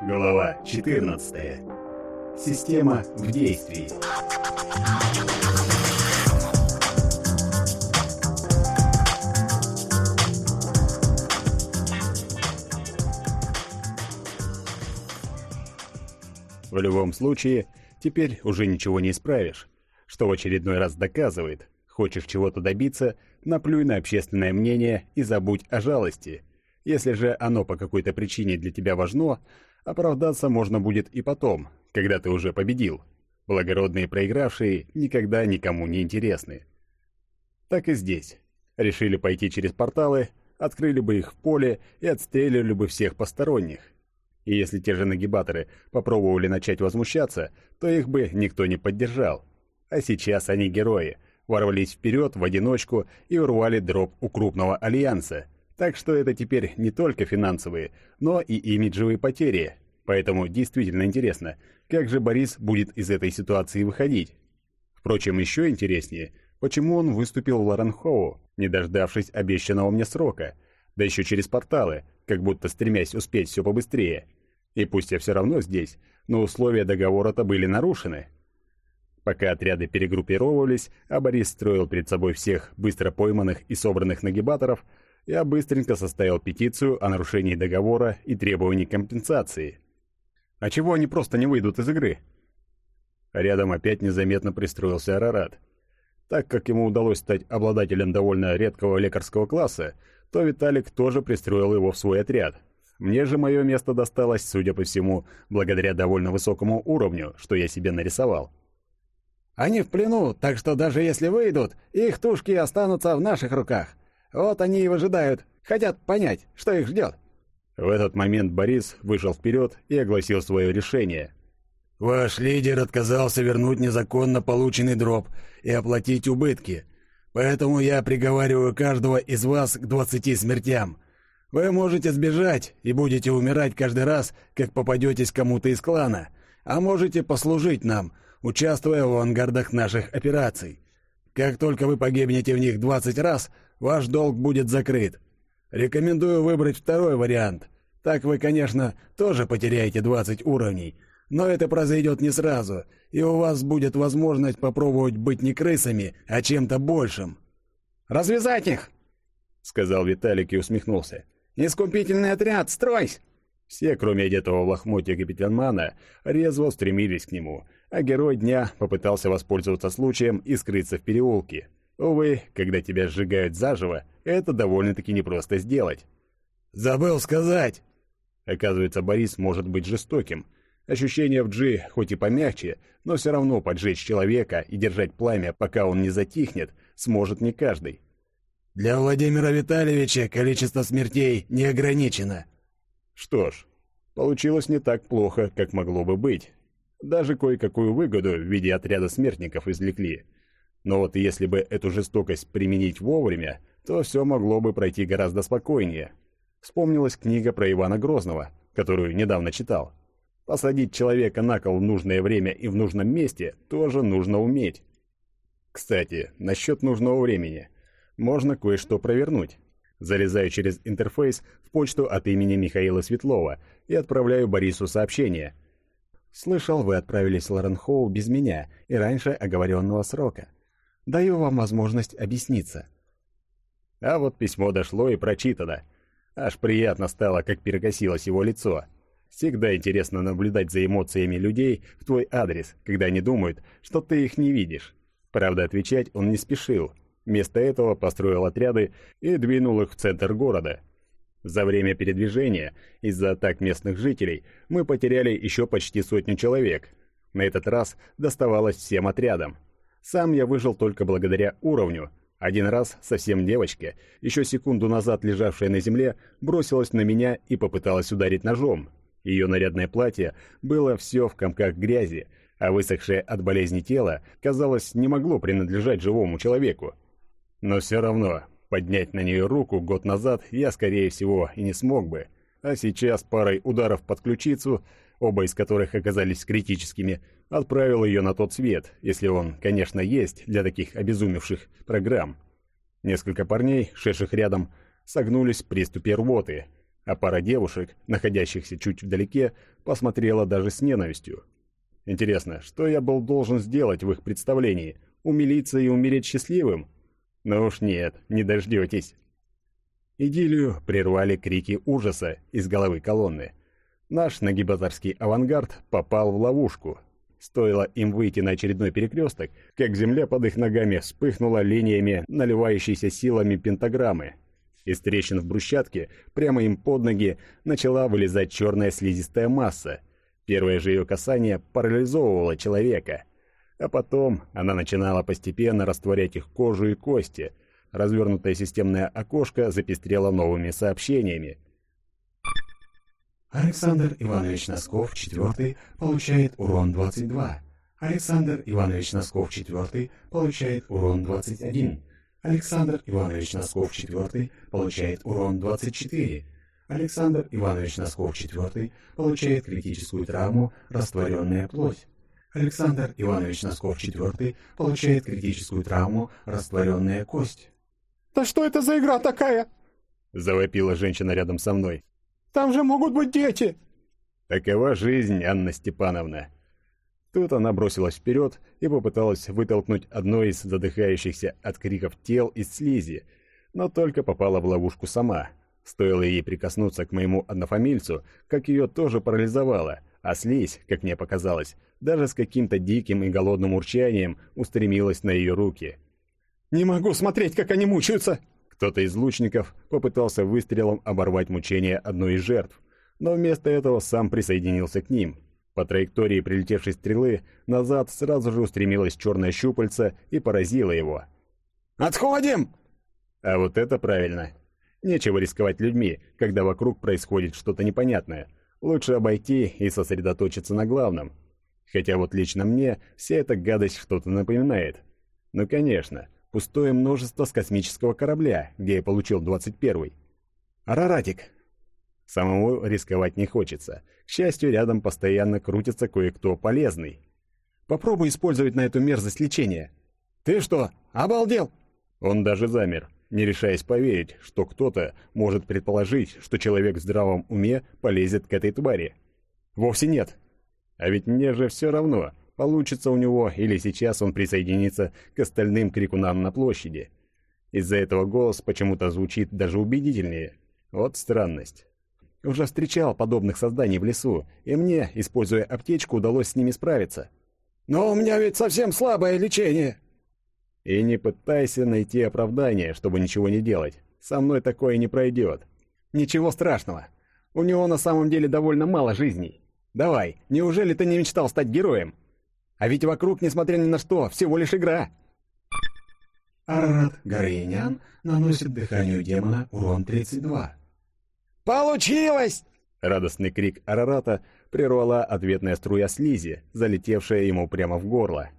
Глава 14. Система в действии. В любом случае, теперь уже ничего не исправишь, что в очередной раз доказывает, хочешь чего-то добиться, наплюй на общественное мнение и забудь о жалости. Если же оно по какой-то причине для тебя важно, Оправдаться можно будет и потом, когда ты уже победил. Благородные проигравшие никогда никому не интересны. Так и здесь. Решили пойти через порталы, открыли бы их в поле и отстреливали бы всех посторонних. И если те же нагибаторы попробовали начать возмущаться, то их бы никто не поддержал. А сейчас они герои, ворвались вперед в одиночку и урвали дроп у крупного альянса – так что это теперь не только финансовые, но и имиджевые потери. Поэтому действительно интересно, как же Борис будет из этой ситуации выходить. Впрочем, еще интереснее, почему он выступил в Лоренхоу, не дождавшись обещанного мне срока, да еще через порталы, как будто стремясь успеть все побыстрее. И пусть я все равно здесь, но условия договора-то были нарушены. Пока отряды перегруппировывались, а Борис строил перед собой всех быстро пойманных и собранных нагибаторов, я быстренько составил петицию о нарушении договора и требовании компенсации. А чего они просто не выйдут из игры? Рядом опять незаметно пристроился Арарат. Так как ему удалось стать обладателем довольно редкого лекарского класса, то Виталик тоже пристроил его в свой отряд. Мне же мое место досталось, судя по всему, благодаря довольно высокому уровню, что я себе нарисовал. «Они в плену, так что даже если выйдут, их тушки останутся в наших руках. Вот они и выжидают, хотят понять, что их ждет». В этот момент Борис вышел вперед и огласил свое решение. «Ваш лидер отказался вернуть незаконно полученный дроп и оплатить убытки, поэтому я приговариваю каждого из вас к двадцати смертям. Вы можете сбежать и будете умирать каждый раз, как попадетесь кому-то из клана, а можете послужить нам, участвуя в авангардах наших операций. Как только вы погибнете в них двадцать раз, ваш долг будет закрыт. Рекомендую выбрать второй вариант. Так вы, конечно, тоже потеряете 20 уровней, но это произойдет не сразу, и у вас будет возможность попробовать быть не крысами, а чем-то большим. «Развязать их!» — сказал Виталик и усмехнулся. «Искупительный отряд, стройсь!» Все, кроме одетого в лохмотья капитанмана, резво стремились к нему, а герой дня попытался воспользоваться случаем и скрыться в переулке. Увы, когда тебя сжигают заживо, это довольно-таки непросто сделать. «Забыл сказать!» Оказывается, Борис может быть жестоким. Ощущение в Джи хоть и помягче, но все равно поджечь человека и держать пламя, пока он не затихнет, сможет не каждый. «Для Владимира Витальевича количество смертей не ограничено». Что ж, получилось не так плохо, как могло бы быть. Даже кое-какую выгоду в виде отряда смертников извлекли – но вот если бы эту жестокость применить вовремя, то все могло бы пройти гораздо спокойнее. Вспомнилась книга про Ивана Грозного, которую недавно читал. Посадить человека на кол в нужное время и в нужном месте тоже нужно уметь. Кстати, насчет нужного времени. Можно кое-что провернуть. Залезаю через интерфейс в почту от имени Михаила Светлова и отправляю Борису сообщение. «Слышал, вы отправились в Лоренхоу без меня и раньше оговоренного срока. Даю вам возможность объясниться». А вот письмо дошло и прочитано. Аж приятно стало, как перекосилось его лицо. Всегда интересно наблюдать за эмоциями людей в твой адрес, когда они думают, что ты их не видишь. Правда, отвечать он не спешил. Вместо этого построил отряды и двинул их в центр города. За время передвижения, из-за атак местных жителей, мы потеряли еще почти сотню человек. На этот раз доставалось всем отрядам. Сам я выжил только благодаря уровню. Один раз совсем девочка, еще секунду назад лежавшая на земле, бросилась на меня и попыталась ударить ножом. Ее нарядное платье было все в комках грязи, а высохшее от болезни тело, казалось, не могло принадлежать живому человеку. Но все равно, поднять на нее руку год назад я, скорее всего, и не смог бы. А сейчас парой ударов под ключицу, оба из которых оказались критическими, отправил ее на тот свет, если он, конечно, есть для таких обезумевших программ. Несколько парней, шедших рядом, согнулись в приступе рвоты, а пара девушек, находящихся чуть вдалеке, посмотрела даже с ненавистью. Интересно, что я был должен сделать в их представлении? Умилиться и умереть счастливым? Ну уж нет, не дождетесь. Идиллию прервали крики ужаса из головы колонны. Наш нагибаторский авангард попал в ловушку. Стоило им выйти на очередной перекресток, как земля под их ногами вспыхнула линиями наливающейся силами пентаграммы. Из трещин в брусчатке прямо им под ноги начала вылезать черная слизистая масса. Первое же ее касание парализовывало человека. А потом она начинала постепенно растворять их кожу и кости – Развернутое системное окошко запестрело новыми сообщениями. Александр Иванович Носков, четвертый, получает урон 22. Александр Иванович Носков, четвертый, получает урон 21. Александр Иванович Носков, четвертый, получает урон 24. Александр Иванович Носков, четвертый, получает критическую травму «Растворенная плоть». Александр Иванович Носков, четвертый, получает критическую травму «Растворенная кость». «Да что это за игра такая?» — завопила женщина рядом со мной. «Там же могут быть дети!» «Такова жизнь, Анна Степановна!» Тут она бросилась вперед и попыталась вытолкнуть одно из задыхающихся от криков тел из слизи, но только попала в ловушку сама. Стоило ей прикоснуться к моему однофамильцу, как ее тоже парализовало, а слизь, как мне показалось, даже с каким-то диким и голодным урчанием устремилась на ее руки. «Не могу смотреть, как они мучаются!» Кто-то из лучников попытался выстрелом оборвать мучение одной из жертв, но вместо этого сам присоединился к ним. По траектории прилетевшей стрелы назад сразу же устремилась черная щупальца и поразила его. «Отходим!» А вот это правильно. Нечего рисковать людьми, когда вокруг происходит что-то непонятное. Лучше обойти и сосредоточиться на главном. Хотя вот лично мне вся эта гадость что-то напоминает. Ну, конечно, пустое множество с космического корабля, где я получил 21-й. Араратик. Самому рисковать не хочется. К счастью, рядом постоянно крутится кое-кто полезный. Попробуй использовать на эту мерзость лечение. Ты что, обалдел? Он даже замер, не решаясь поверить, что кто-то может предположить, что человек в здравом уме полезет к этой твари. Вовсе нет. А ведь мне же все равно, Получится у него, или сейчас он присоединится к остальным крикунам на площади. Из-за этого голос почему-то звучит даже убедительнее. Вот странность. Уже встречал подобных созданий в лесу, и мне, используя аптечку, удалось с ними справиться. «Но у меня ведь совсем слабое лечение!» И не пытайся найти оправдание, чтобы ничего не делать. Со мной такое не пройдет. Ничего страшного. У него на самом деле довольно мало жизней. Давай, неужели ты не мечтал стать героем? А ведь вокруг, несмотря ни на что, всего лишь игра. Арарат Гарейнян наносит дыханию демона урон 32. «Получилось!» Радостный крик Арарата прервала ответная струя слизи, залетевшая ему прямо в горло.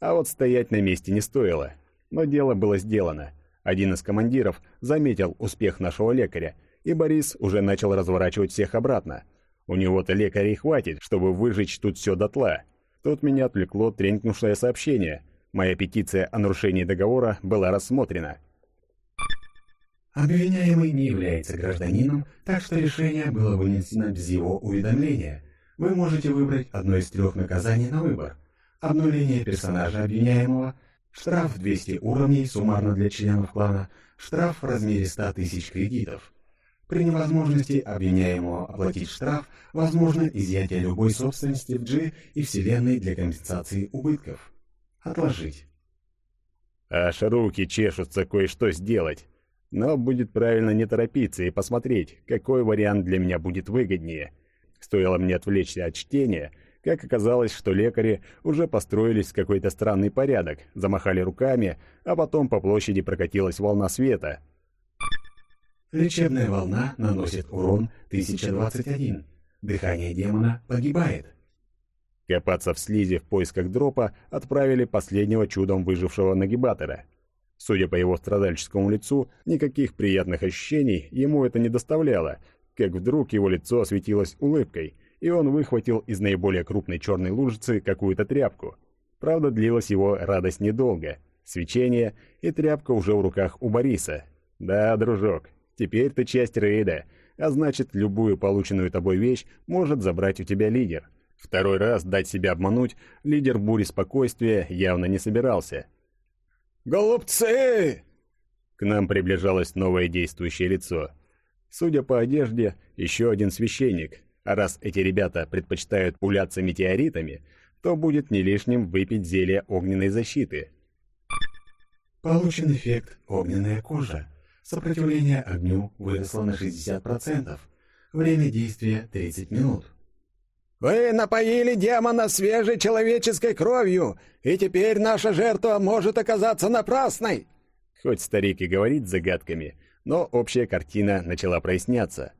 А вот стоять на месте не стоило. Но дело было сделано. Один из командиров заметил успех нашего лекаря, и Борис уже начал разворачивать всех обратно. У него-то лекарей хватит, чтобы выжечь тут все дотла. Тут меня отвлекло тренькнувшее сообщение. Моя петиция о нарушении договора была рассмотрена. Обвиняемый не является гражданином, так что решение было вынесено без его уведомления. Вы можете выбрать одно из трех наказаний на выбор. Обнуление персонажа обвиняемого, штраф 200 уровней суммарно для членов клана, штраф в размере 100 тысяч кредитов. При невозможности обвиняемого оплатить штраф, возможно изъятие любой собственности в G и Вселенной для компенсации убытков. Отложить. Аж руки чешутся кое-что сделать. Но будет правильно не торопиться и посмотреть, какой вариант для меня будет выгоднее. Стоило мне отвлечься от чтения, как оказалось, что лекари уже построились в какой-то странный порядок, замахали руками, а потом по площади прокатилась волна света — Лечебная волна наносит урон 1021. Дыхание демона погибает. Копаться в слизи в поисках дропа отправили последнего чудом выжившего нагибатора. Судя по его страдальческому лицу, никаких приятных ощущений ему это не доставляло, как вдруг его лицо осветилось улыбкой, и он выхватил из наиболее крупной черной лужицы какую-то тряпку. Правда, длилась его радость недолго. Свечение, и тряпка уже в руках у Бориса. Да, дружок, Теперь ты часть рейда, а значит, любую полученную тобой вещь может забрать у тебя лидер. Второй раз дать себя обмануть лидер бури спокойствия явно не собирался. «Голубцы!» К нам приближалось новое действующее лицо. Судя по одежде, еще один священник, а раз эти ребята предпочитают пуляться метеоритами, то будет не лишним выпить зелье огненной защиты. Получен эффект «Огненная кожа». Сопротивление огню выросло на 60%. Время действия 30 минут. «Вы напоили демона свежей человеческой кровью, и теперь наша жертва может оказаться напрасной!» Хоть старик и говорит загадками, но общая картина начала проясняться.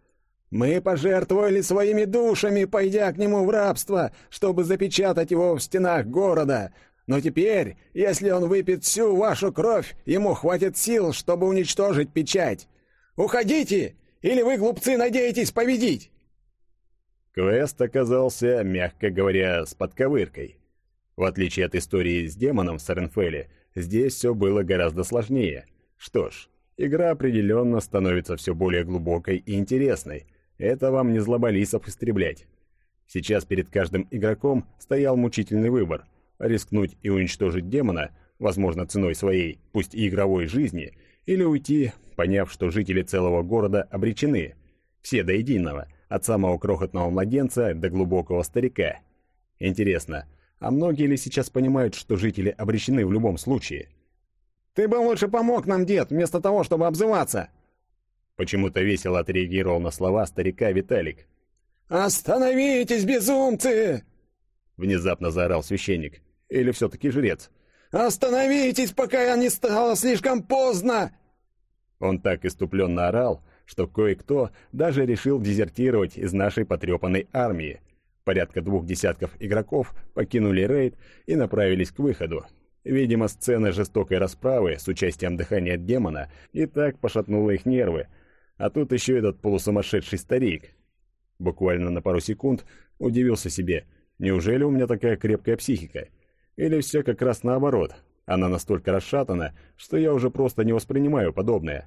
«Мы пожертвовали своими душами, пойдя к нему в рабство, чтобы запечатать его в стенах города. Но теперь, если он выпьет всю вашу кровь, ему хватит сил, чтобы уничтожить печать. Уходите, или вы, глупцы, надеетесь победить!» Квест оказался, мягко говоря, с подковыркой. В отличие от истории с демоном в Саренфеле, здесь все было гораздо сложнее. Что ж, игра определенно становится все более глубокой и интересной. Это вам не злоболисов истреблять. Сейчас перед каждым игроком стоял мучительный выбор – рискнуть и уничтожить демона, возможно, ценой своей, пусть и игровой жизни, или уйти, поняв, что жители целого города обречены. Все до единого – от самого крохотного младенца до глубокого старика. Интересно, а многие ли сейчас понимают, что жители обречены в любом случае? «Ты бы лучше помог нам, дед, вместо того, чтобы обзываться!» Почему-то весело отреагировал на слова старика Виталик. «Остановитесь, безумцы!» Внезапно заорал священник. Или все-таки жрец. «Остановитесь, пока не стало слишком поздно!» Он так иступленно орал, что кое-кто даже решил дезертировать из нашей потрепанной армии. Порядка двух десятков игроков покинули рейд и направились к выходу. Видимо, сцена жестокой расправы с участием дыхания демона и так пошатнула их нервы, а тут еще этот полусумасшедший старик. Буквально на пару секунд удивился себе, неужели у меня такая крепкая психика? Или все как раз наоборот, она настолько расшатана, что я уже просто не воспринимаю подобное.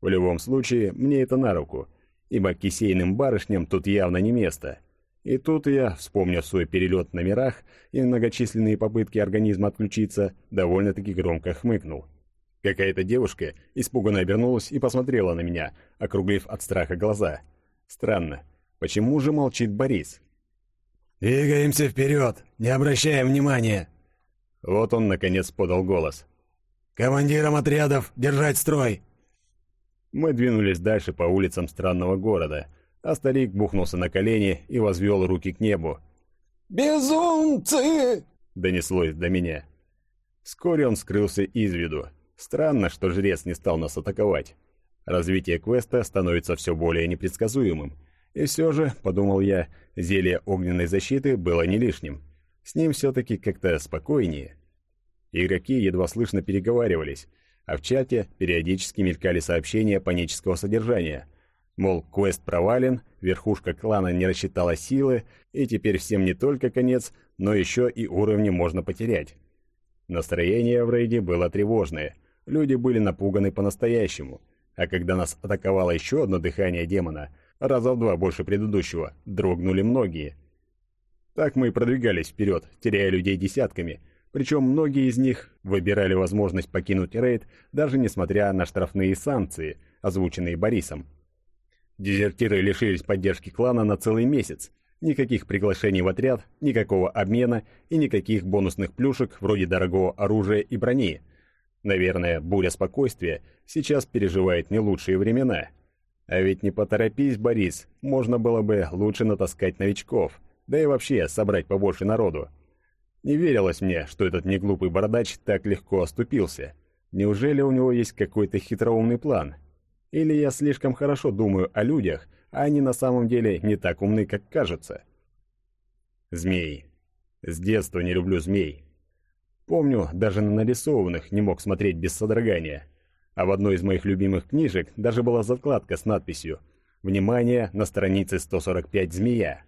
В любом случае, мне это на руку, ибо кисейным барышням тут явно не место. И тут я, вспомнив свой перелет на мирах и многочисленные попытки организма отключиться, довольно-таки громко хмыкнул. Какая-то девушка испуганно обернулась и посмотрела на меня, округлив от страха глаза. Странно, почему же молчит Борис? «Двигаемся вперед, не обращаем внимания!» Вот он, наконец, подал голос. «Командирам отрядов держать строй!» Мы двинулись дальше по улицам странного города, а старик бухнулся на колени и возвел руки к небу. «Безумцы!» — донеслось до меня. Вскоре он скрылся из виду. Странно, что жрец не стал нас атаковать. Развитие квеста становится все более непредсказуемым. И все же, подумал я, зелье огненной защиты было не лишним. С ним все-таки как-то спокойнее. Игроки едва слышно переговаривались, а в чате периодически мелькали сообщения панического содержания. Мол, квест провален, верхушка клана не рассчитала силы, и теперь всем не только конец, но еще и уровни можно потерять. Настроение в рейде было тревожное, люди были напуганы по-настоящему, а когда нас атаковало еще одно дыхание демона, раза в два больше предыдущего, дрогнули многие. Так мы и продвигались вперед, теряя людей десятками – причем многие из них выбирали возможность покинуть рейд, даже несмотря на штрафные санкции, озвученные Борисом. Дезертиры лишились поддержки клана на целый месяц. Никаких приглашений в отряд, никакого обмена и никаких бонусных плюшек вроде дорогого оружия и брони. Наверное, буря спокойствия сейчас переживает не лучшие времена. А ведь не поторопись, Борис, можно было бы лучше натаскать новичков, да и вообще собрать побольше народу. Не верилось мне, что этот неглупый бородач так легко оступился. Неужели у него есть какой-то хитроумный план? Или я слишком хорошо думаю о людях, а они на самом деле не так умны, как кажется? Змей. С детства не люблю змей. Помню, даже на нарисованных не мог смотреть без содрогания. А в одной из моих любимых книжек даже была закладка с надписью «Внимание, на странице 145 змея».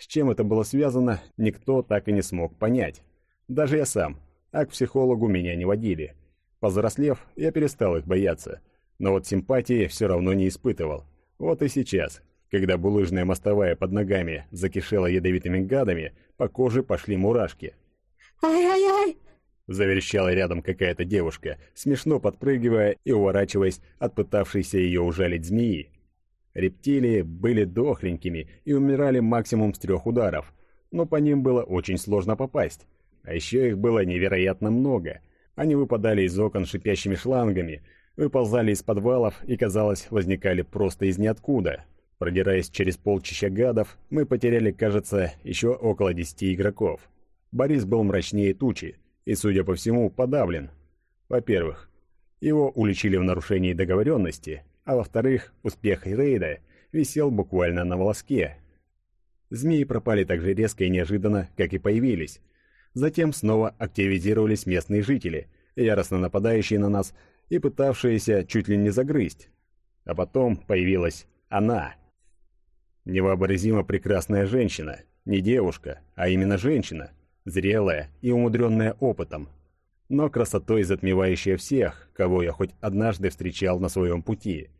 С чем это было связано, никто так и не смог понять. Даже я сам, а к психологу меня не водили. Повзрослев, я перестал их бояться, но вот симпатии все равно не испытывал. Вот и сейчас, когда булыжная мостовая под ногами закишела ядовитыми гадами, по коже пошли мурашки. «Ай-ай-ай!» Заверещала рядом какая-то девушка, смешно подпрыгивая и уворачиваясь от пытавшейся ее ужалить змеи. Рептилии были дохленькими и умирали максимум с трех ударов, но по ним было очень сложно попасть. А еще их было невероятно много. Они выпадали из окон шипящими шлангами, выползали из подвалов и, казалось, возникали просто из ниоткуда. Продираясь через полчища гадов, мы потеряли, кажется, еще около десяти игроков. Борис был мрачнее тучи и, судя по всему, подавлен. Во-первых, его уличили в нарушении договоренности, а во-вторых, успех рейда висел буквально на волоске. Змеи пропали так же резко и неожиданно, как и появились. Затем снова активизировались местные жители, яростно нападающие на нас и пытавшиеся чуть ли не загрызть. А потом появилась она. Невообразимо прекрасная женщина, не девушка, а именно женщина, зрелая и умудренная опытом, но красотой затмевающая всех, кого я хоть однажды встречал на своем пути.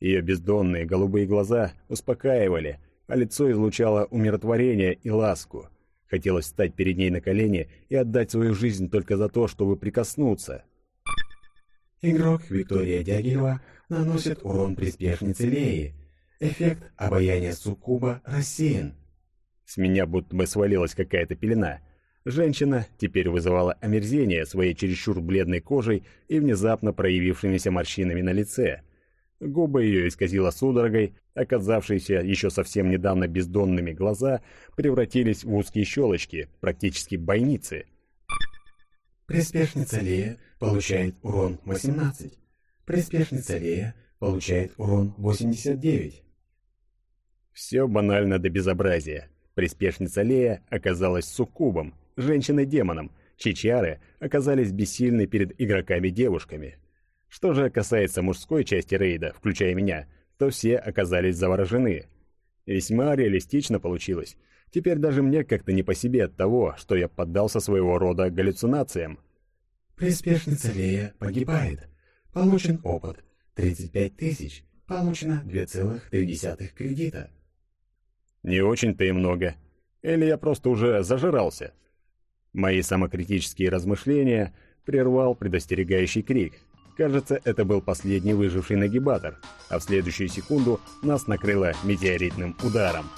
Ее бездонные голубые глаза успокаивали, а лицо излучало умиротворение и ласку. Хотелось встать перед ней на колени и отдать свою жизнь только за то, чтобы прикоснуться. Игрок Виктория Дягилева наносит урон приспешнице Леи. Эффект обаяния суккуба рассеян. С меня будто бы свалилась какая-то пелена. Женщина теперь вызывала омерзение своей чересчур бледной кожей и внезапно проявившимися морщинами на лице. Губы ее исказила судорогой, оказавшиеся еще совсем недавно бездонными глаза превратились в узкие щелочки, практически бойницы. Приспешница Лея получает урон 18. Приспешница Лея получает урон 89. Все банально до безобразия. Приспешница Лея оказалась суккубом, женщиной-демоном, чьи чары оказались бессильны перед игроками-девушками. Что же касается мужской части рейда, включая меня, то все оказались заворожены. Весьма реалистично получилось. Теперь даже мне как-то не по себе от того, что я поддался своего рода галлюцинациям. Приспешница Лея погибает. Получен опыт 35 тысяч. Получено 2,3 кредита. Не очень-то и много. Или я просто уже зажирался. Мои самокритические размышления прервал предостерегающий крик – Кажется, это был последний выживший нагибатор, а в следующую секунду нас накрыло метеоритным ударом.